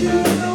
you.